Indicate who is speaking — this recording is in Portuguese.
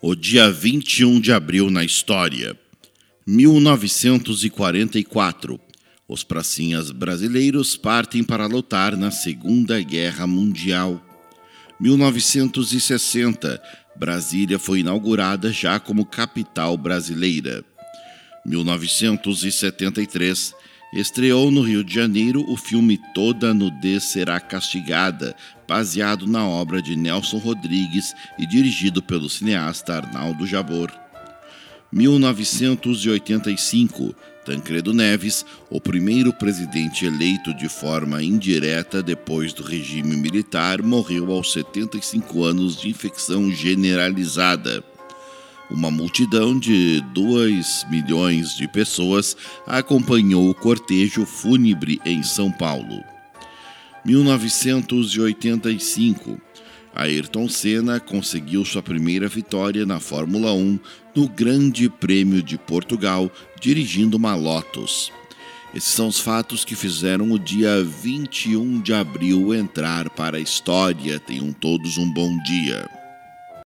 Speaker 1: O dia 21 de abril na história. 1944. Os pracinhas brasileiros partem para lutar na Segunda Guerra Mundial. 1960. Brasília foi inaugurada já como capital brasileira. 1973. Estreou no Rio de Janeiro o filme Toda Nudez Será Castigada, baseado na obra de Nelson Rodrigues e dirigido pelo cineasta Arnaldo Jabor. 1985, Tancredo Neves, o primeiro presidente eleito de forma indireta depois do regime militar, morreu aos 75 anos de infecção generalizada. Uma multidão de 2 milhões de pessoas acompanhou o cortejo fúnebre em São Paulo. 1985. Ayrton Senna conseguiu sua primeira vitória na Fórmula 1 no Grande Prêmio de Portugal, dirigindo uma Lotus. Esses são os fatos que fizeram o dia 21 de abril entrar para a história. Tenham todos um bom dia.